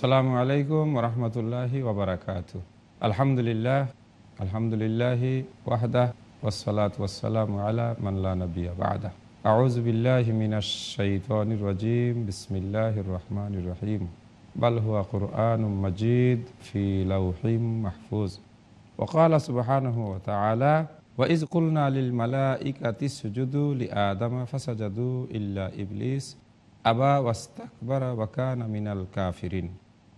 আসসালামু আলাইকুম রহমতুল্লাহি ওবরাকাত আলহামদুলিল্লাহ আলহামদুলিল্লাহি ওয়াহদা ওসলাত ওসালাম আলা মাল্লা নবী আবাদা আউজ বিল্লাহ মিনাশ শাইতানির রাজিম বিসমিল্লাহির রহমানির রহিম বাল হুয়া কুরআন মজিদ ফি লাউহিম মাহফুজ وقال سبحانه وتعالى وإذ قلنا للملائكة اسجدوا لآدم فسجدوا إلا إبليس أبى واستكبر وكان من الكافرين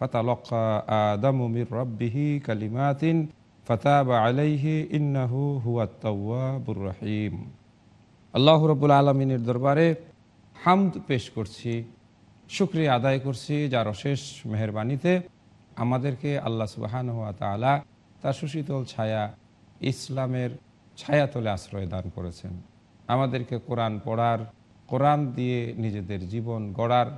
ফাতালকা আদামু মির কালিমাতিন ফাতাবা আলাইহি ইন্নাহু হুয়াত্তাবুর রহিম। আল্লাহ রবুল আলমিনের দরবারে হামদ পেশ করছি, শুক্রিয়া আদায় করছি যার অশেষ মেহরবানিতে আমাদেরকে আল্লাহ সুবাহান হাত তালা তার সুশীতল ছায়া, ইসলামের ছায়া তলে আশ্রয় দান করেছেন। আমাদেরকে কোরআন পড়ার, কোরআন দিয়ে নিজেদের জীবন গড়ার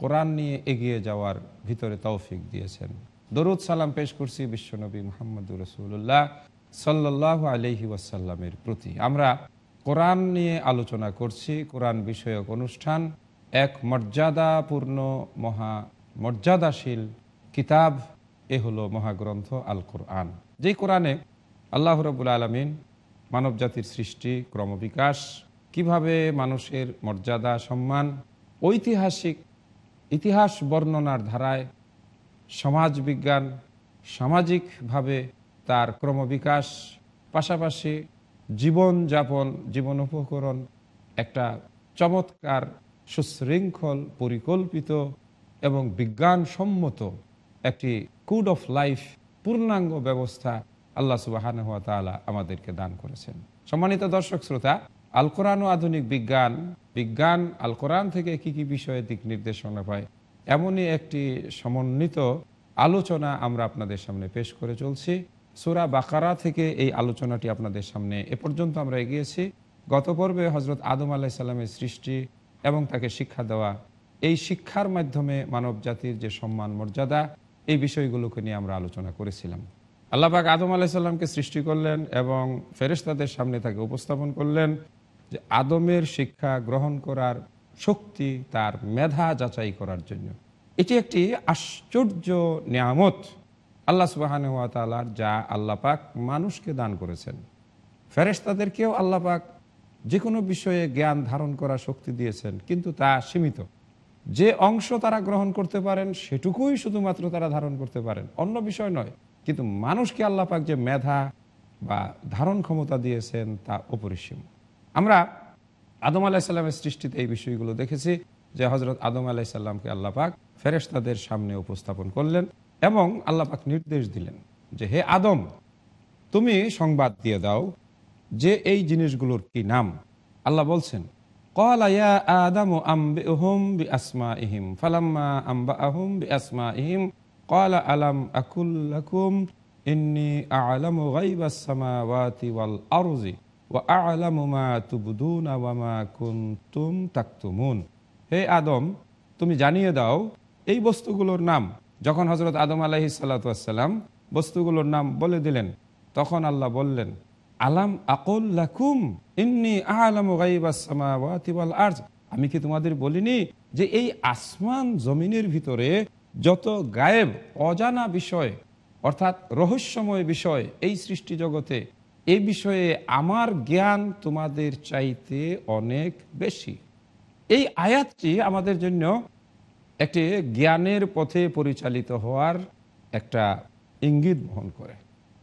কোরআন নিয়ে এগিয়ে যাওয়ার ভিতরে তৌফিক দিয়েছেন। দরুদ সালাম পেশ করছি বিশ্বনবী মোহাম্মদুর রসুল্লাহ সাল্লাহ আলহি ওয়াসাল্লামের প্রতি। আমরা কোরআন নিয়ে আলোচনা করছি, কোরআন বিষয়ক অনুষ্ঠান, এক মর্যাদাপূর্ণ, মহা মর্যাদাশীল কিতাব। এ হলো মহাগ্রন্থ আল কোরআন যেই কোরআনে আল্লাহ রবুল আলমিন মানব জাতির সৃষ্টি, ক্রমবিকাশ, কীভাবে মানুষের মর্যাদা, সম্মান, ঐতিহাসিক ইতিহাস বর্ণনার ধারায় সমাজ বিজ্ঞান সামাজিকভাবে তার ক্রমবিকাশ, পাশাপাশি জীবনযাপন জীবন উপকরণ একটা চমৎকার সুশৃঙ্খল, পরিকল্পিত এবং বিজ্ঞানসম্মত একটি কুড অফ লাইফ পূর্ণাঙ্গ ব্যবস্থা আল্লাহ সুবাহান হাত আমাদেরকে দান করেছেন। সম্মানিত দর্শক, শ্রোতা আল কোরআন ও আধুনিক বিজ্ঞান। বিজ্ঞান আল কোরআন থেকে কি কি বিষয়ে দিক নির্দেশনা পায়? এমনই একটি সমন্বিত আলোচনা আমরা আপনাদের সামনে পেশ করে চলছি। সুরা বাকারা থেকে এই আলোচনাটি আপনাদের সামনে এ পর্যন্ত আমরা এগিয়েছি। গত পর্বে হজরত আদম আলাহ সাল্লামের সৃষ্টি এবং তাকে শিক্ষা দেওয়া, এই শিক্ষার মাধ্যমে মানব জাতির যে সম্মান, মর্যাদা, এই বিষয়গুলোকে নিয়ে আমরা আলোচনা করেছিলাম। আল্লাপাক আদম আলাহিসাল্লামকে সৃষ্টি করলেন এবং ফেরেস্তাদের সামনে তাকে উপস্থাপন করলেন। যে আদমের শিক্ষা গ্রহণ করার শক্তি তার মেধা যাচাই করার জন্য। এটি একটি আশ্চর্য নিয়ামত। আল্লাহ সুবাহান তালার যা আল্লাহ পাক মানুষকে দান করেছেন। ফেরেস্তাদেরকেও আল্লাহ পাক যে কোনো বিষয়ে জ্ঞান ধারণ করার শক্তি দিয়েছেন, কিন্তু তা সীমিত। যে অংশ তারা গ্রহণ করতে পারেন, সেটুকুই শুধুমাত্র তারা ধারণ করতে পারেন। অন্য বিষয় নয়, কিন্তু মানুষকে আল্লাহ পাক যে মেধা বা ধারণ ক্ষমতা দিয়েছেন, তা অপরিসীম। আমরা আদম আলাইসাল্লামের সৃষ্টিতে এই বিষয়গুলো দেখেছি যে হজরত আদম আলাইসাল্লামকে আল্লাপাক ফেরেস্তাদের সামনে উপস্থাপন করলেন এবং আল্লাপাক নির্দেশ দিলেন যে, হে আদম, তুমি সংবাদ দিয়ে দাও যে এই জিনিসগুলোর কি নাম? আল্লাহ বলছেন কলায়া আদম ফালাম্মা আম্বা আলাম আকুম ইন্নি ওয়াল হে আদম, তুমি জানিয়ে দাও, এই বস্তুগুলোর নাম। যখন হজরত আদম আলহি সাল্লাতাম বস্তুগুলোর নাম বলে দিলেন, তখন আল্লাহ বললেন, আলাম আকল লাকুম ইন্নি আলাম আর্জ আমি কি তোমাদের বলিনি যে এই আসমান জমিনের ভিতরে যত গায়েব, অজানা বিষয়, অর্থাৎ রহস্যময় বিষয় এই সৃষ্টি জগতে এই বিষয়ে আমার জ্ঞান তোমাদের চাইতে অনেক বেশি। এই আয়াতটি আমাদের জন্য একটি জ্ঞানের পথে পরিচালিত হওয়ার একটা ইঙ্গিত বহন করে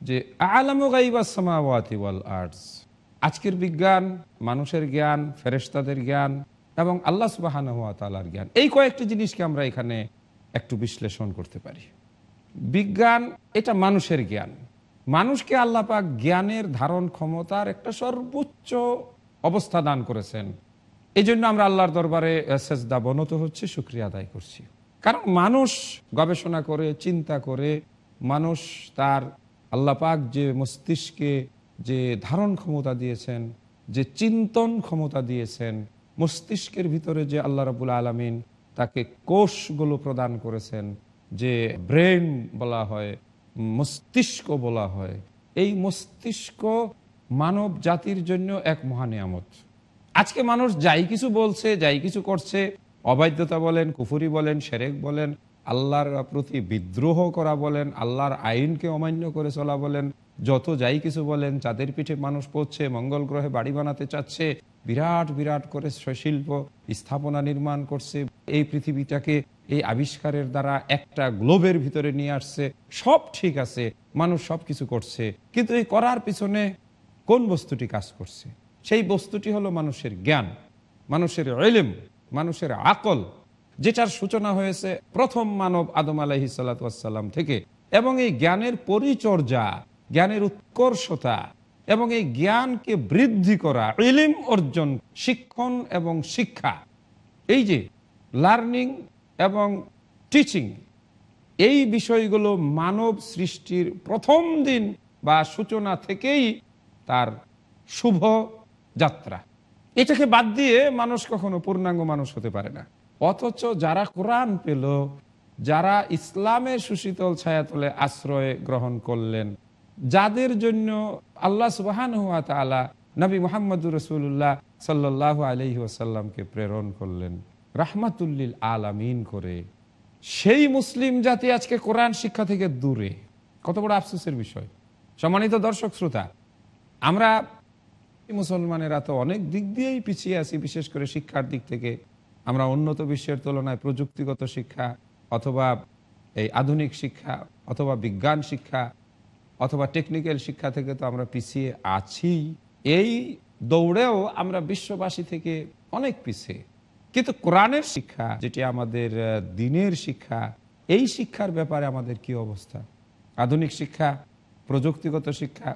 যে, আলাম গাইবাসমাওয়াতি ওয়াল আর্টস আজকের বিজ্ঞান, মানুষের জ্ঞান, ফেরেশতাদের জ্ঞান এবং আল্লাহ সুবাহান হওয়া তালার জ্ঞান, এই কয়েকটি জিনিসকে আমরা এখানে একটু বিশ্লেষণ করতে পারি। বিজ্ঞান এটা মানুষের জ্ঞান। মানুষকে আল্লাহ পাক জ্ঞানের ধারণ ক্ষমতার একটা সর্বোচ্চ অবস্থা দান করেছেন। এই জন্য আমরা আল্লাহর দরবারে সেজদা বনত হচ্ছে সুক্রিয়া আদায় করছি। কারণ মানুষ গবেষণা করে, চিন্তা করে, মানুষ তার আল্লাহ পাক যে মস্তিষ্কে যে ধারণ ক্ষমতা দিয়েছেন, যে চিন্তন ক্ষমতা দিয়েছেন, মস্তিষ্কের ভিতরে যে আল্লাহ রাবুল আলমিন তাকে কোষগুলো প্রদান করেছেন, যে ব্রেন বলা হয় মস্তিষ্ক বলা হয়। এই মস্তিষ্ক মানব জাতির জন্য এক মহানিয়ামত আজকে মানুষ যাই কিছু বলছে, যাই কিছু করছে, অবাধ্যতা বলেন, কুফুরি বলেন, সেরেক বলেন, আল্লাহর প্রতি বিদ্রোহ করা বলেন, আল্লাহর আইনকে অমান্য করে চলা বলেন, যত যাই কিছু বলেন, চাঁদের পিঠে মানুষ পড়ছে, মঙ্গল গ্রহে বাড়ি বানাতে চাচ্ছে বিরাট বিরাট করে শিল্প স্থাপনা নির্মাণ করছে। এই পৃথিবীটাকে এই আবিষ্কারের দ্বারা একটা গ্লোবের ভিতরে নিয়ে আসছে। সব ঠিক আছে, মানুষ সব কিছু করছে। কিন্তু এই করার পিছনে কোন বস্তুটি কাজ করছে? সেই বস্তুটি হলো মানুষের জ্ঞান, মানুষের এলিম মানুষের আকল, যেটার সূচনা হয়েছে প্রথম মানব আদম আলাহি সাল্লাম থেকে। এবং এই জ্ঞানের পরিচর্যা, জ্ঞানের উৎকর্ষতা এবং এই জ্ঞানকে বৃদ্ধি করা, ইলিম অর্জন, শিক্ষণ এবং শিক্ষা। এই যে লার্নিং এবং টিচিং এই বিষয়গুলো মানব সৃষ্টির প্রথম দিন বা সূচনা থেকেই তার শুভ যাত্রা। এটাকে বাদ দিয়ে মানুষ কখনো পূর্ণাঙ্গ মানুষ হতে পারে না। অথচ যারা কোরআন পেল, যারা ইসলামের সুশীতল ছায়াতলে আশ্রয় গ্রহণ করলেন যাদের জন্য আল্লাহ সুবাহান হুয়া তালা নবী মোহাম্মদুর রসুল্লাহ সাল্লাহ আলহি ওসাল্লামকে প্রেরণ করলেন। রাহমাতুল্লিল আলামিন করে। সেই মুসলিম জাতি আজকে কোরআন শিক্ষা থেকে দূরে। কত বড় আফসোসের বিষয়। সম্মানিত দর্শক শ্রোতা, আমরা মুসলমানেরা তো অনেক দিক দিয়েই পিছিয়ে আছি, বিশেষ করে শিক্ষার দিক থেকে। আমরা উন্নত বিশ্বের তুলনায় প্রযুক্তিগত শিক্ষা অথবা এই আধুনিক শিক্ষা অথবা বিজ্ঞান শিক্ষা অথবা টেকনিক্যাল শিক্ষা থেকে তো আমরা পিছিয়ে আছি। এই দৌড়েও আমরা বিশ্ববাসী থেকে অনেক পিছিয়ে। কিন্তু কোরআনের শিক্ষা, যেটি আমাদের দিনের শিক্ষা, এই শিক্ষার ব্যাপারে আমাদের কি অবস্থা? আধুনিক শিক্ষা, প্রযুক্তিগত শিক্ষা,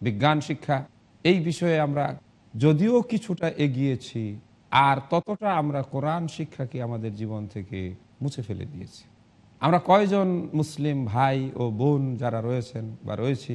বিজ্ঞান শিক্ষা, এই বিষয়ে আমরা যদিও কিছুটা এগিয়েছি, আর ততটা আমরা কোরআন শিক্ষাকে আমাদের জীবন থেকে মুছে ফেলে দিয়েছি। আমরা কয়জন মুসলিম ভাই ও বোন যারা রয়েছেন বা রয়েছি,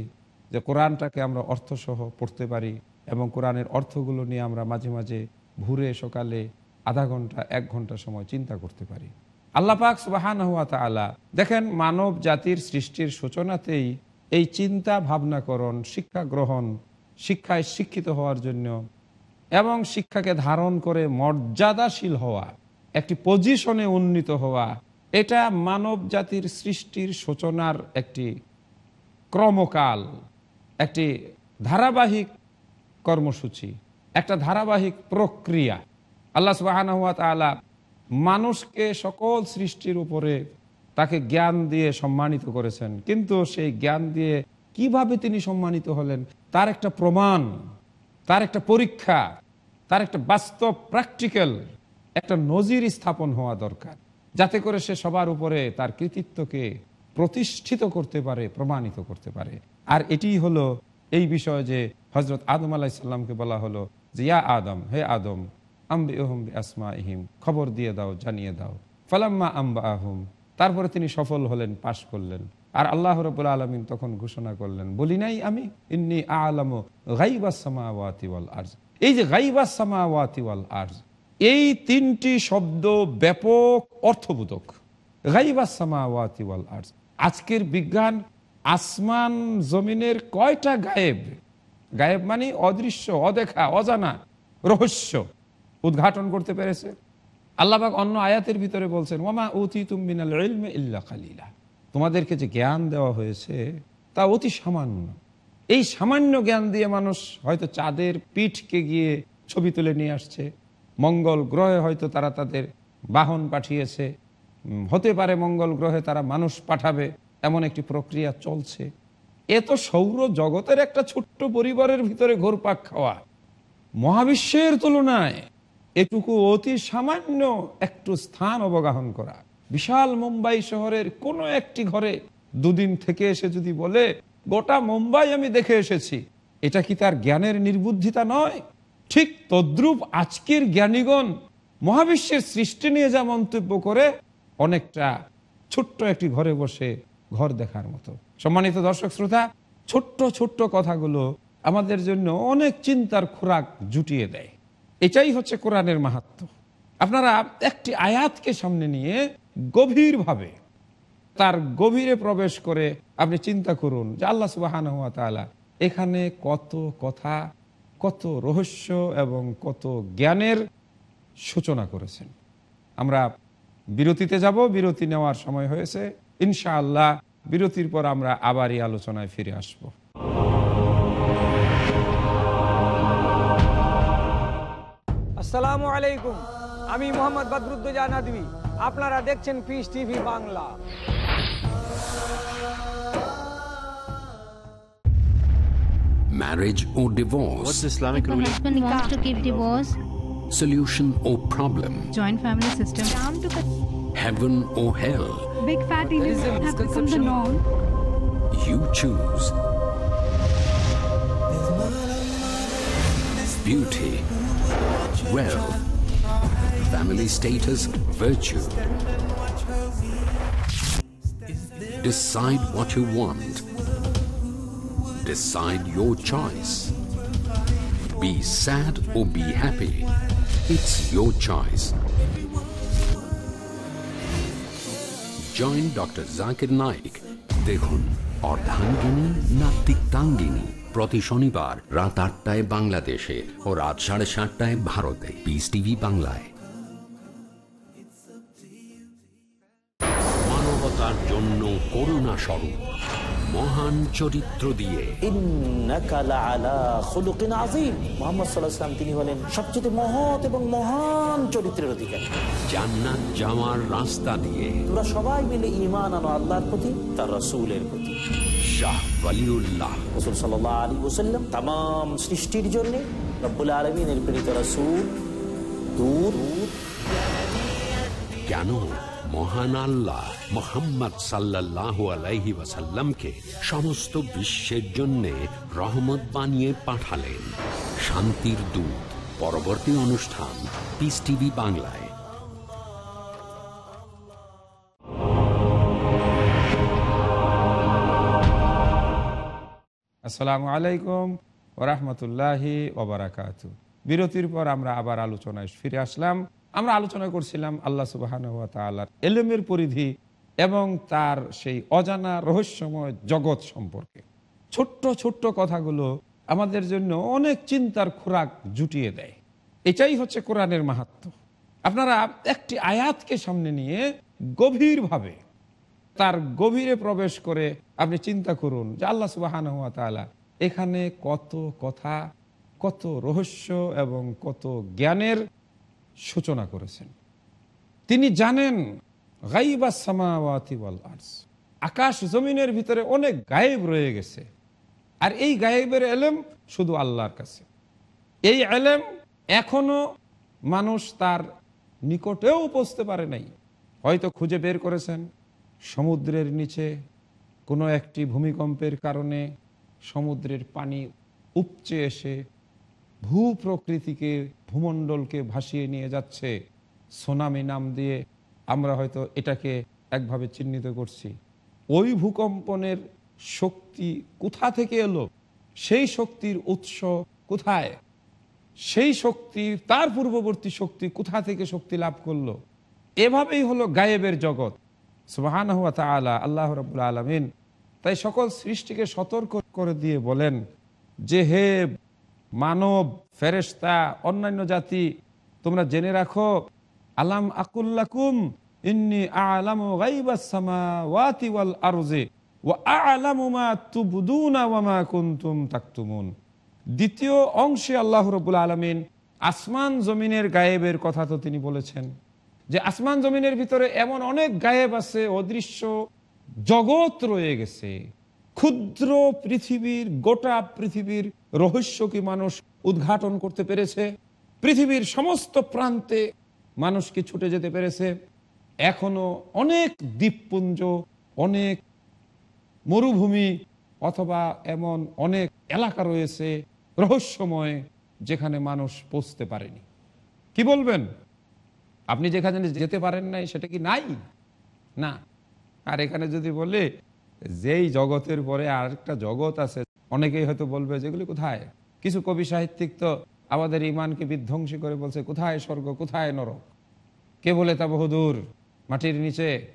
যে কোরআনটাকে আমরা অর্থসহ পড়তে পারি এবং কোরআনের অর্থগুলো নিয়ে আমরা মাঝে মাঝে ভুরে সকালে আধা ঘণ্টা, এক ঘণ্টা সময় চিন্তা করতে পারি। আল্লাহ পাক সুবাহান হুয়া তালা দেখেন মানব জাতির সৃষ্টির সূচনাতেই এই চিন্তা, ভাবনাকরণ, শিক্ষা গ্রহণ, শিক্ষায় শিক্ষিত হওয়ার জন্য এবং শিক্ষাকে ধারণ করে মর্যাদাশীল হওয়া, একটি পজিশনে উন্নীত হওয়া এটা মানব জাতির সৃষ্টির সূচনার একটি ক্রমকাল, একটি ধারাবাহিক কর্মসূচি, একটা ধারাবাহিক প্রক্রিয়া। আল্লাহ সুবাহান তালা মানুষকে সকল সৃষ্টির উপরে তাকে জ্ঞান দিয়ে সম্মানিত করেছেন। কিন্তু সেই জ্ঞান দিয়ে কীভাবে তিনি সম্মানিত হলেন? তার একটা প্রমাণ, তার একটা পরীক্ষা, তার একটা বাস্তব প্র্যাকটিক্যাল একটা নজির স্থাপন হওয়া দরকার। যাতে করে সে সবার উপরে তার কৃতিত্বকে প্রতিষ্ঠিত করতে পারে, প্রমাণিত করতে পারে। আর এটি হলো এই বিষয় যে হজরত আদম আলাহিসাল্লামকে বলা হলো যে, ইয়া আদম, হে আদম আম্বি আসমা ইহিম খবর দিয়ে দাও, জানিয়ে দাও। ফালাম্মা আম্বা আহম তারপরে তিনি সফল হলেন, পাশ করলেন। আর আল্লাহ রবুল আলমিন তখন ঘোষণা করলেন, বলি নাই আমি, ইন্নি আলম গাইবাসামাওয়াতিওয়াল আর্জ। এই যে গাইবাসামাওয়াতিওয়াল আর্জ এই তিনটি শব্দ ব্যাপক অর্থবোধক। আজকের বিজ্ঞান আসমান জমিনের কয়টা গায়েব? গায়েব মানে অদৃশ্য, অদেখা, অজানা, রহস্য। উদ্ঘাটন করতে পেরেছে। আল্লাহবাক অন্য আয়াতের ভিতরে বলছেন ওমা অতি তুমিনাল তোমাদেরকে যে জ্ঞান দেওয়া হয়েছে, তা অতি সামান্য। এই সামান্য জ্ঞান দিয়ে মানুষ হয়তো চাঁদের পিঠকে গিয়ে ছবি তুলে নিয়ে আসছে। মঙ্গল গ্রহে হয়তো তারা তাদের বাহন পাঠিয়েছে। হতে পারে মঙ্গল গ্রহে তারা মানুষ পাঠাবে, এমন একটি প্রক্রিয়া চলছে। এ তো সৌর জগতের একটা ছোট্ট পরিবারের ভিতরে ঘোরপাক খাওয়া। মহাবিশ্বের তুলনায় এটুকু অতি সামান্য একটু স্থান অবগাহন করা। বিশাল মুম্বাই শহরের কোনো একটি ঘরে দুদিন থেকে এসে যদি বলে, গোটা মুম্বাই আমি দেখে এসেছি। এটা কি তার জ্ঞানের নির্বুদ্ধিতা নয়? ঠিক তদ্রুপ আজকের জ্ঞানীগণ মহাবিশ্বের সৃষ্টি নিয়ে যা মন্তব্য করে অনেকটা ছোট্ট একটি ঘরে বসে ঘর দেখার মতো। সম্মানিত দর্শক শ্রোতা, ছোট্ট ছোট্ট কথাগুলো আমাদের জন্য অনেক চিন্তার খোরাক জুটিয়ে দেয়। এটাই হচ্ছে কোরআনের মাহাত্ম। আপনারা একটি আয়াতকে সামনে নিয়ে গভীরভাবে তার গভীরে প্রবেশ করে আপনি চিন্তা করুন যে আল্লাহ তাআলা এখানে কত কথা কত রহস্য এবং কত জ্ঞানের সূচনা করেছেন। আমরা বিরতিতে যাব, বিরতি নেওয়ার সময় হয়েছে। ইনশাআল্লাহ বিরতির পর আমরা আবার এই আলোচনায় ফিরে আসব। আসসালামু আলাইকুম। আমি মোহাম্মদ বদরুদ্দোজা নাদবি। আপনারা দেখছেন Peace TV Bangla. Marriage or divorce? What's Islamic The ruling? husband wants to keep divorce, Solution or problem? joint family system. Ram to Heaven or hell? Big fat events have become the norm. You choose. Beauty, wealth, family status, virtue. Decide what you want. Decide your choice. Be sad or be happy. It's your choice. Join doctor Zakir Naik দেখুন, অর্ধাঙ্গিনী না প্রতি শনিবার রাত আটটায় বাংলাদেশে ও রাত সাড়ে সাতটায় ভারতে পিস টিভি বাংলায় মানবতার জন্য করুণা স্বরূপ মহান চরিত্র দিয়ে। তিনি হলেন সবচেয়ে মহৎ এবং মহান চরিত্রের অধিকারী। জান্নাত যাওয়ার রাস্তা দিয়ে। তোরা সবাই মিলে ইমান আনো আল্লাহর প্রতি তার রসুলের প্রতি। রসুল আলী সৃষ্টির রসুল। কেন? মহান আল্লাহ মোহাম্মদ সাল্লাহ আলাইহি ওয়াসাল্লামকে সমস্ত বিশ্বের জন্য রহমত বানিয়ে পাঠালেন। শান্তির দূত, পরবর্তী অনুষ্ঠান পিস টিভি বাংলায়। আসসালামু আলাইকুম ওরহমতুল্লাহি ওবরাকাত বিরতির পর আমরা আবার আলোচনায় ফিরে আসলাম। আমরা আলোচনা করছিলাম আল্লাহ সুবাহান তালার এলেমের পরিধি এবং তার সেই অজানা রহস্যময় জগৎ সম্পর্কে। ছোট্ট ছোট্ট কথাগুলো আমাদের জন্য অনেক চিন্তার খোরাক জুটিয়ে দেয়। এটাই হচ্ছে কোরআনের মাহাত্ম। আপনারা একটি আয়াতকে সামনে নিয়ে গভীরভাবে তার গভীরে প্রবেশ করে আপনি চিন্তা করুন যে আল্লাহ সুবাহান হুয়া তাআলা এখানে কত কথা, কত রহস্য এবং কত জ্ঞানের সূচনা করেছেন। তিনি জানেন সামাওয়াতি আকাশ জমিনের ভিতরে অনেক গায়েব রয়ে গেছে। আর এই গায়েবের এলেম শুধু আল্লাহর কাছে। এই এলেম এখনও মানুষ তার নিকটেও পৌঁছতে পারে নাই। হয়তো খুঁজে বের করেছেন, সমুদ্রের নিচে কোনো একটি ভূমিকম্পের কারণে সমুদ্রের পানি উপচে এসে ভূ প্রকৃতিকে ভূমণ্ডলকে ভাসিয়ে নিয়ে যাচ্ছে। সোনামি নাম দিয়ে আমরা হয়তো এটাকে একভাবে চিহ্নিত করছি। ওই ভূকম্পনের শক্তি কোথা থেকে এলো? সেই শক্তির উৎস কোথায়? সেই শক্তি তার পূর্ববর্তী শক্তি কোথা থেকে শক্তি লাভ করল? এভাবেই হলো গায়েবের জগৎ। সুবাহান হুয়া তালা আল্লাহ রবুল্লা আলমিন তাই সকল সৃষ্টিকে সতর্ক করে দিয়ে বলেন যে, হে মানব, ফেরেশতা, অন্যান্য জাতি, তোমরা জেনে রাখো, আলাম আকুল্লাকুম ইন্নি আলাম আরজে ওয়া তাকতুমুন। দ্বিতীয় অংশে আল্লাহ রবুল আলমিন আসমান জমিনের গায়েবের কথা তো তিনি বলেছেন যে আসমান জমিনের ভিতরে এমন অনেক গায়েব আছে, অদৃশ্য জগৎ রয়ে গেছে। ক্ষুদ্র পৃথিবীর, গোটা পৃথিবীর রহস্য কি মানুষ উদ্ঘাটন করতে পেরেছে? পৃথিবীর সমস্ত প্রান্তে মানুষ কি ছুটে যেতে পেরেছে? এখনও অনেক দ্বীপপুঞ্জ, অনেক মরুভূমি অথবা এমন অনেক এলাকা রয়েছে রহস্যময় যেখানে মানুষ পৌঁছতে পারেনি। কি বলবেন? আপনি যেখানে যেতে পারেন নাই, সেটা কি নাই? না। আর এখানে যদি বলে, যেই জগতের পরে আরেকটা জগৎ আছে অনেকেই হয়তো বলবে যেগুলি কোথায়? কিছু কবি সাহিত্যিক তো আমাদের ইমানকে বিধ্বংসী করে বলছে, কোথায় স্বর্গ? কোথায় নরক? কে বলে তা বহুদূর? মাটির নিচে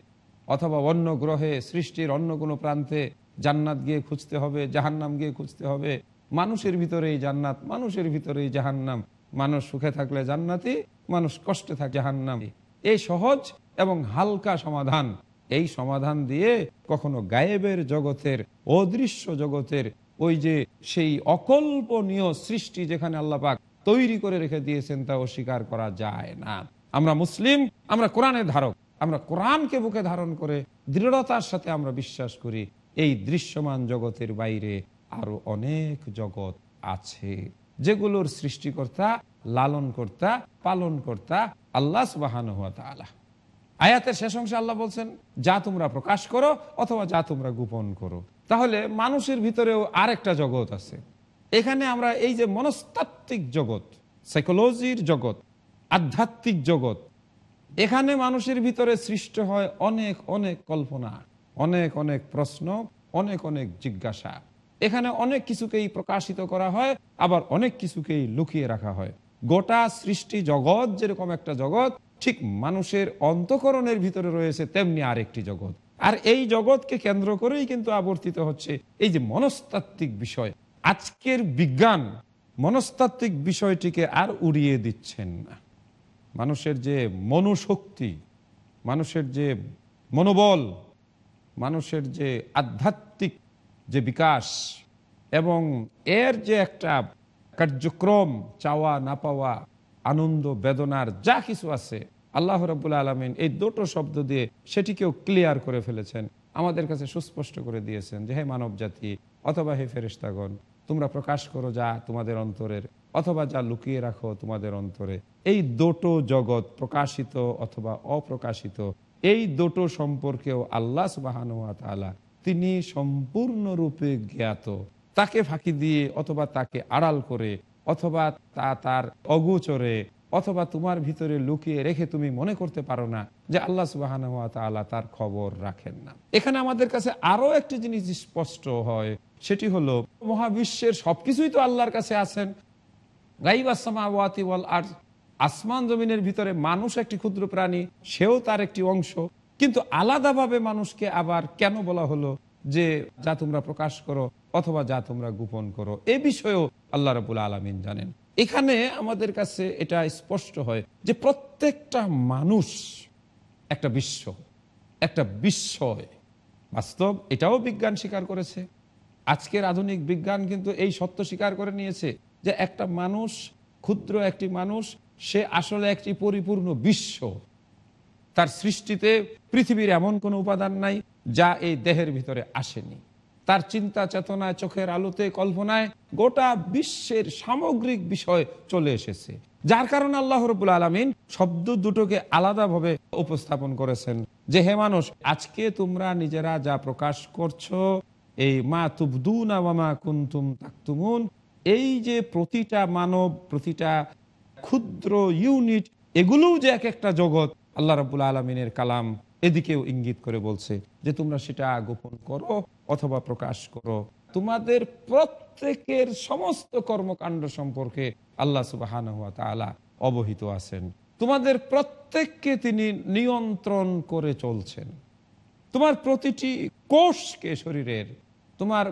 অথবা অন্য গ্রহে সৃষ্টির অন্য কোনো প্রান্তে জান্নাত গিয়ে খুঁজতে হবে, জাহান্নাম গিয়ে খুঁজতে হবে। মানুষের ভিতরেই জান্নাত, মানুষের ভিতরেই জাহান্নাম। মানুষ সুখে থাকলে জান্নাতি, মানুষ কষ্টে থাকে জাহান্নাম। এই সহজ এবং হালকা সমাধান। এই সমাধান দিয়ে কখনো গায়েবের জগতের, অদৃশ্য জগতের ওই যে সেই অকল্পনীয় সৃষ্টি যেখানে আল্লাপাক তৈরি করে রেখে দিয়েছেন, তা অস্বীকার করা যায় না। আমরা মুসলিম, আমরা কোরআনের ধারক, আমরা কোরআনকে বুকে ধারণ করে দৃঢ়তার সাথে আমরা বিশ্বাস করি, এই দৃশ্যমান জগতের বাইরে আরও অনেক জগৎ আছে, যেগুলোর সৃষ্টিকর্তা লালন কর্তা পালন কর্তা আল্লাহ সুবাহান আয়াতের শেষ অংশে আল্লাহ বলছেন, যা তোমরা প্রকাশ করো অথবা যা তোমরা গোপন করো। তাহলে মানুষের ভিতরেও আরেকটা জগৎ আছে। এখানে আমরা এই যে মনস্তাত্ত্বিক জগৎ সাইকোলজির জগৎ, আধ্যাত্মিক জগৎ, এখানে মানুষের ভিতরে সৃষ্ট হয় অনেক অনেক কল্পনা, অনেক অনেক প্রশ্ন, অনেক অনেক জিজ্ঞাসা। এখানে অনেক কিছুকেই প্রকাশিত করা হয়, আবার অনেক কিছুকেই লুকিয়ে রাখা হয়। গোটা সৃষ্টি জগৎ যেরকম একটা জগৎ, ঠিক মানুষের অন্তকরণের ভিতরে রয়েছে তেমনি আরেকটি জগৎ। আর এই জগৎকে কেন্দ্র করেই কিন্তু আবর্তিত হচ্ছে এই যে মনস্তাত্ত্বিক বিষয়। আজকের বিজ্ঞান মনস্তাত্ত্বিক বিষয়টিকে আর উড়িয়ে দিচ্ছেন না। মানুষের যে মনুশক্তি, মানুষের যে মনোবল, মানুষের যে আধ্যাত্মিক যে বিকাশ এবং এর যে একটা কার্যক্রম চাওয়া না পাওয়া আনন্দ বেদনার যা কিছু আছে আল্লাহ রবুল্লা আলমিন এই দুটো শব্দ দিয়ে সেটিকেও ক্লিয়ার করে ফেলেছেন। আমাদের কাছে সুস্পষ্ট করে দিয়েছেন যে, হে মানব জাতি অথবা হে ফেরিস্তাগণ তোমরা প্রকাশ করো যা তোমাদের অন্তরের, অথবা যা লুকিয়ে রাখো তোমাদের অন্তরে। এই দুটো জগৎ প্রকাশিত অথবা অপ্রকাশিত, এই দুটো সম্পর্কেও আল্লাহ সুবাহানুয়াতালা তিনি সম্পূর্ণরূপে জ্ঞাত। তাকে ফাঁকি দিয়ে অথবা তাকে আড়াল করে, অথবা তা তার অগোচরে অথবা তোমার ভিতরে লুকিয়ে রেখে তুমি মনে করতে পারো না যে আল্লাহ সুবাহান তার খবর রাখেন না। এখানে আমাদের কাছে আরও একটি জিনিস স্পষ্ট হয়, সেটি হলো মহাবিশ্বের সবকিছুই তো আল্লাহর কাছে আছেন। আর আসমান জমিনের ভিতরে মানুষ একটি ক্ষুদ্র প্রাণী, সেও তার একটি অংশ। কিন্তু আলাদাভাবে মানুষকে আবার কেন বলা হলো যে যা তোমরা প্রকাশ করো অথবা যা তোমরা গোপন করো, এ বিষয়েও আল্লাহ রবুল আলমিন জানেন। এখানে আমাদের কাছে এটা স্পষ্ট হয় যে প্রত্যেকটা মানুষ একটা বিশ্ব, একটা বিস্ময়। বাস্তব, এটাও বিজ্ঞান স্বীকার করেছে। আজকের আধুনিক বিজ্ঞান কিন্তু এই সত্য স্বীকার করে নিয়েছে যে একটা মানুষ, ক্ষুদ্র একটি মানুষ, সে আসলে একটি পরিপূর্ণ বিশ্ব। তার সৃষ্টিতে পৃথিবীর এমন কোনো উপাদান নাই যা এই দেহের ভিতরে আসেনি। তার চিন্তা চেতনায়, চোখের আলোতে, কল্পনায় গোটা বিশ্বের সামগ্রিক বিষয় চলে এসেছে। যার কারণে আল্লাহ রবুল আলমিন শব্দ দুটোকে আলাদাভাবে উপস্থাপন করেছেন যে, হে মানুষ, আজকে তোমরা নিজেরা যা প্রকাশ করছ, এই মা তুবদুনা মা কুন্তুম তাকতুমুন, এই যে প্রতিটা মানব, প্রতিটা ক্ষুদ্র ইউনিট, এগুলোও যে এক একটা জগৎ, আল্লাহ রাবুল আলমিনের কালাম এদিকেও ইঙ্গিত করে বলছে যে, তোমরা সেটা গোপন করো অথবা প্রকাশ করো। তোমাদের প্রত্যেকের সমস্ত কর্মকাণ্ড সম্পর্কে আল্লাহ সুবাহান অবহিত আছেন। তোমাদের প্রত্যেককে তিনি নিয়ন্ত্রণ করে চলছেন। তোমার প্রতিটি কোষকে শরীরের, তোমার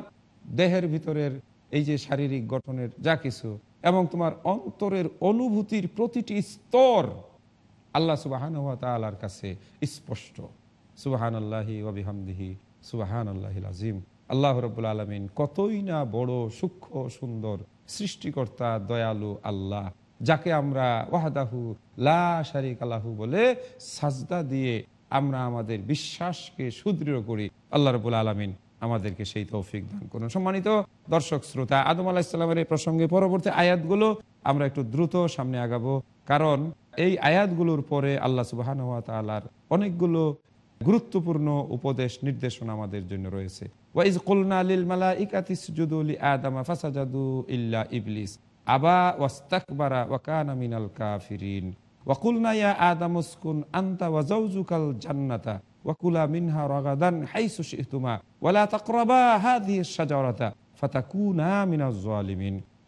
দেহের ভিতরের এই যে শারীরিক গঠনের যা কিছু এবং তোমার অন্তরের অনুভূতির প্রতিটি স্তর আল্লাহ সুবাহান তালার কাছে স্পষ্ট। সুবাহান আল্লাহি ওবিহামদিহি সুবাহান আল্লাহিল আজিম আল্লাহ রবুল আলমিন কতই না বড়, সূক্ষ্ম, সুন্দর সৃষ্টিকর্তা, দয়ালু আল্লাহ, যাকে আমরা ওয়াহাদাহু লা শারিক আল্লাহু বলে সাজদা দিয়ে আমরা আমাদের বিশ্বাসকে সুদৃঢ় করি। আল্লাহ রবুল আলমিন আমাদেরকে সেই তৌফিক দান করুন। সম্মানিত দর্শক, শ্রোতা, আদম আলাহিসাল্লামের এই প্রসঙ্গে পরবর্তী আয়াতগুলো আমরা একটু দ্রুত সামনে আগাবো। কারণ এই আয়াতগুলোর পরে আল্লাহ সুবাহান তালার অনেকগুলো গুরুত্বপূর্ণ উপদেশ, নির্দেশনা আমাদের জন্য রয়েছে।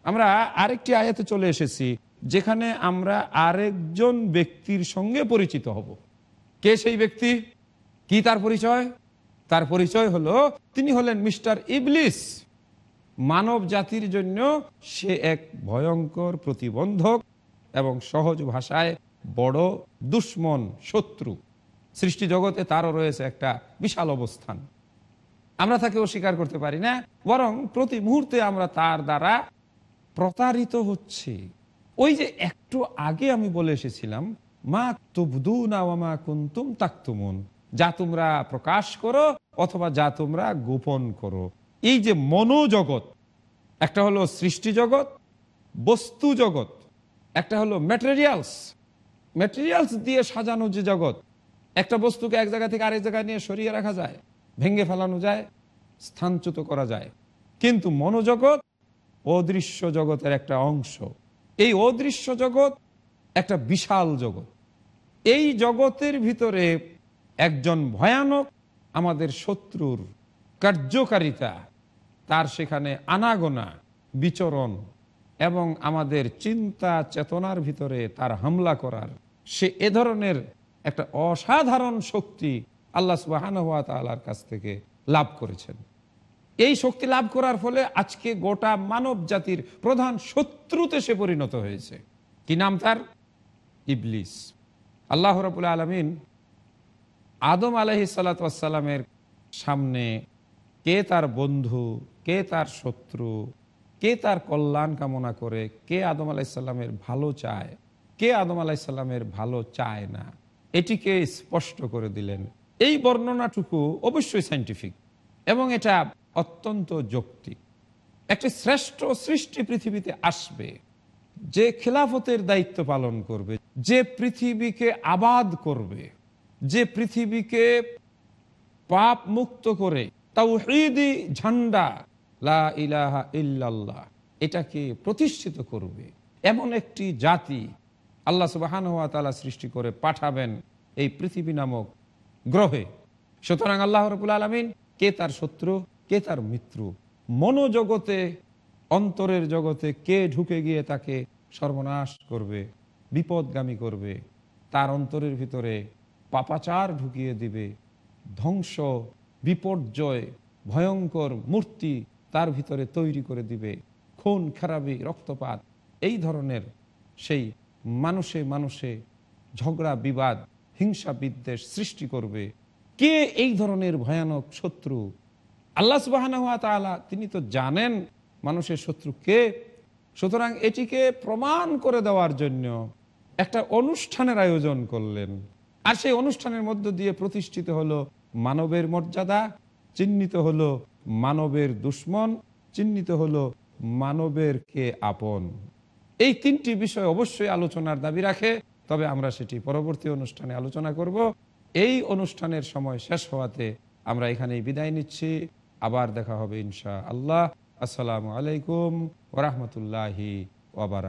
আমরা আরেকটি আয়াতে চলে এসেছি, যেখানে আমরা আরেকজন ব্যক্তির সঙ্গে পরিচিত হব। কে সেই ব্যক্তি? কি তার পরিচয়? তার পরিচয় হলো তিনি হলেন মিস্টার ইবলিস। মানব জাতির জন্য সে এক ভয়ঙ্কর প্রতিবন্ধক এবং সহজ ভাষায় বড় দুশ্মন শত্রু। সৃষ্টি জগতে তারও রয়েছে একটা বিশাল অবস্থান। আমরা তাকে অস্বীকার করতে পারি না, বরং প্রতি মুহূর্তে আমরা তার দ্বারা প্রতারিত হচ্ছে। ওই যে একটু আগে আমি বলে এসেছিলাম, মা তুবদু না মা কুন্তুম তাকতুমুন। যা তোমরা প্রকাশ করো অথবা যা তোমরা গোপন করো। এই যে মনোজগৎ, একটা হলো সৃষ্টি জগৎ, বস্তু জগৎ, একটা হলো ম্যাটেরিয়ালস ম্যাটেরিয়ালস দিয়ে সাজানো যে জগৎ, একটা বস্তুকে এক জায়গা থেকে আরেক জায়গায় নিয়ে সরিয়ে রাখা যায়, ভেঙে ফেলানো যায়, স্থানচ্যুত করা যায়। কিন্তু মনোজগৎ অদৃশ্য জগতের একটা অংশ। এই অদৃশ্য জগৎ একটা বিশাল জগৎ। এই জগতের ভিতরে একজন ভয়ানক আমাদের শত্রুর কার্যকারিতা, তার সেখানে আনাগোনা, বিচরণ এবং আমাদের চিন্তা চেতনার ভিতরে তার হামলা করার, সে এ ধরনের একটা অসাধারণ শক্তি আল্লাহ সুবাহার কাছ থেকে লাভ করেছেন। এই শক্তি লাভ করার ফলে আজকে গোটা মানব জাতির প্রধান শত্রুতে সে পরিণত হয়েছে। কি নাম তার? ইবলিস। আল্লাহ রবুল্লা আলমিন আদম আলহি সাল্লাতামের সামনে কে তার বন্ধু, কে তার শত্রু, কে তার কল্যাণ কামনা করে, কে আদম আলাইসাল্লামের ভালো চায়, কে আদম আলাইসাল্লামের ভালো চায় না, এটিকে স্পষ্ট করে দিলেন। এই বর্ণনাটুকু অবশ্যই সাইন্টিফিক এবং এটা অত্যন্ত যৌক্তিক। একটি শ্রেষ্ঠ সৃষ্টি পৃথিবীতে আসবে, যে খেলাফতের দায়িত্ব পালন করবে, যে পৃথিবীকে আবাদ করবে যে পৃথিবীকে পাপ মুক্ত করে, তাওহীদি ঝান্ডা, লা এটাকে প্রতিষ্ঠিত করবে। এমন একটি জাতি আল্লাহ সুবাহান ওয়া তাআলা সৃষ্টি করে পাঠাবেন এই পৃথিবী নামক গ্রহে। সুতরাং আল্লাহ রবুল আলমিন কে তার শত্রু, কে তার মিত্র? মনোজগতে, অন্তরের জগতে কে ঢুকে গিয়ে তাকে সর্বনাশ করবে, বিপদগামী করবে? তার অন্তরের ভিতরে পাপাচার ঢুকিয়ে দিবে, ধ্বংস, বিপর্যয়, ভয়ঙ্কর মূর্তি তার ভিতরে তৈরি করে দিবে, খুন খারাপি রক্তপাত, এই ধরনের সেই মানুষে মানুষে ঝগড়া, বিবাদ, হিংসা, বিদ্বেষ সৃষ্টি করবে। কে এই ধরনের ভয়ানক শত্রু? আল্লাহ সুবাহ তিনি তো জানেন মানুষের শত্রু কে। সুতরাং এটিকে প্রমাণ করে দেওয়ার জন্য একটা অনুষ্ঠানের আয়োজন করলেন। আর সেই অনুষ্ঠানের মধ্য দিয়ে প্রতিষ্ঠিত হলো মানবের মর্যাদা, চিহ্নিত হলো মানবের দুশ্মন, চিহ্নিত হলো মানবের কে আপন। এই তিনটি বিষয় অবশ্যই আলোচনার দাবি রাখে, তবে আমরা সেটি পরবর্তী অনুষ্ঠানে আলোচনা করব। এই অনুষ্ঠানের সময় শেষ হওয়াতে আমরা এখানেই বিদায় নিচ্ছি। আবার দেখা হবে ইনশা আল্লাহ আসসালামু আলাইকুম ওরহমতুল্লাহি ওবার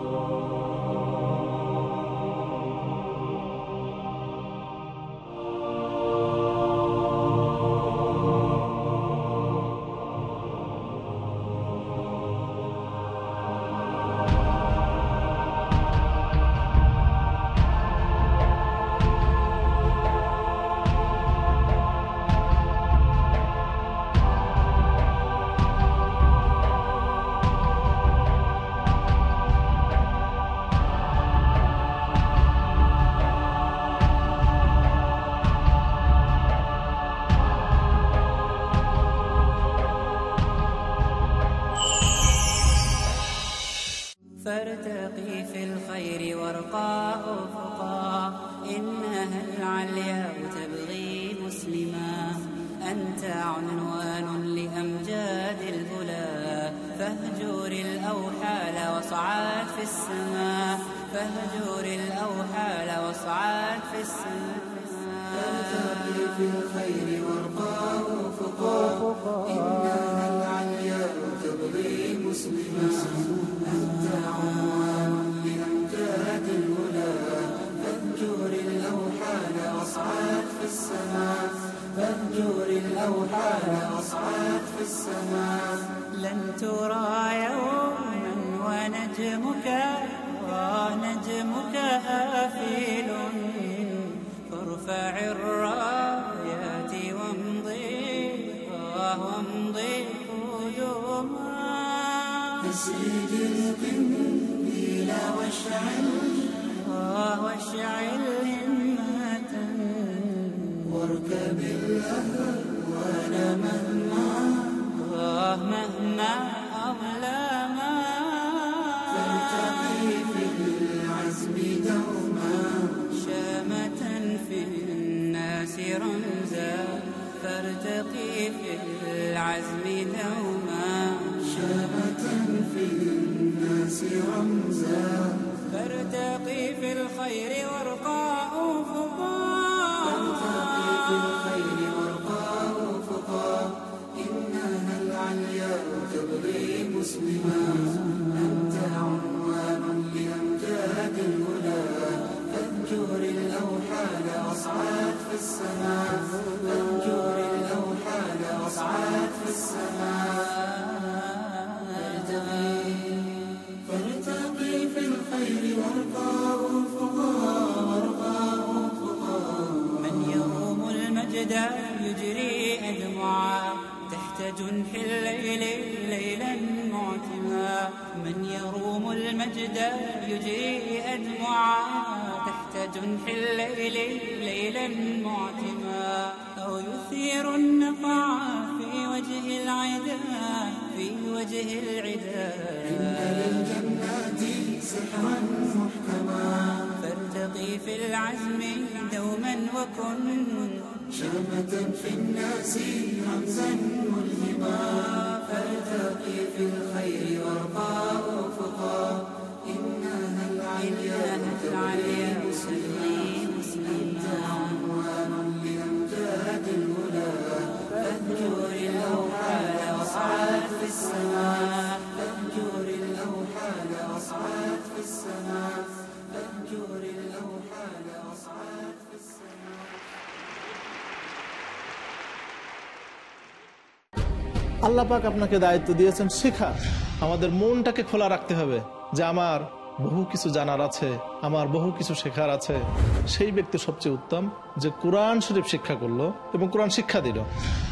Oh أنت عنوان لأمجاد الهلا فاهجر الأوحال واصعد في السماء. فاهجر الأوحال واصعد في السماء فارتقي في الخير وارقى أفقا إنها العلياء تبغي مسلما أنت عنوان لأمجاد الهلا فاهجر الأوحال واصعد في السماء. الأوحال واصعد في السماء. لن ترى يوما ونجمك ونجمك آفل. فارفع الرايات وامضي وامضي قدما. تسرج القنديل واشعل. واشعل همة. واركب الأهوال فارتقي المجد يجري أدمعا تحت جنح الليل ليلا معتما. من يروم المجد يجري أدمعا تحت جنح الليل ليلا معتما. أو يثير النقع في وجه العدا في وجه العدا. إن للجنات سحرا محكما. فارتقي في العزم دوما وكن شامة في الناس همزا ملهما فارتقي في الخير وارقى أفقا إنها العليا تبغي مسلما عنوان لأمجاد الهدى فاهجر الأوحال واصعد في السماء. আল্লাহ পাক আপনাকে দায়িত্ব দিয়েছেন শেখা আমাদের মনটাকে খোলা রাখতে হবে যে আমার বহু কিছু জানার আছে, আমার বহু কিছু শেখার আছে। সেই ব্যক্তি সবচেয়ে উত্তম যে কোরআন শরীফ শিক্ষা করল এবং কোরআন শিক্ষা দিল।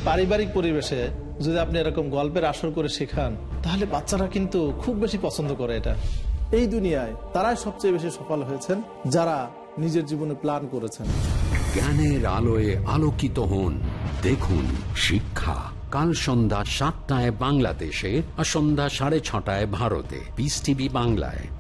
পারিবারিক পরিবেশে যদি আপনি এরকম গল্পের আসর করে শেখান, তাহলে বাচ্চারা কিন্তু খুব বেশি পছন্দ করে এটা। এই দুনিয়ায় তারাই সবচেয়ে বেশি সফল হয়েছেন যারা নিজের জীবনে প্ল্যান করেছেন। জ্ঞানের আলোয় আলোকিত হন। দেখুন শিক্ষা। কাল সন্ধ্যা সাতটায় বাংলাদেশে আর সন্ধ্যা সাড়ে ছটায় ভারতে। পিস টিভি বাংলায়।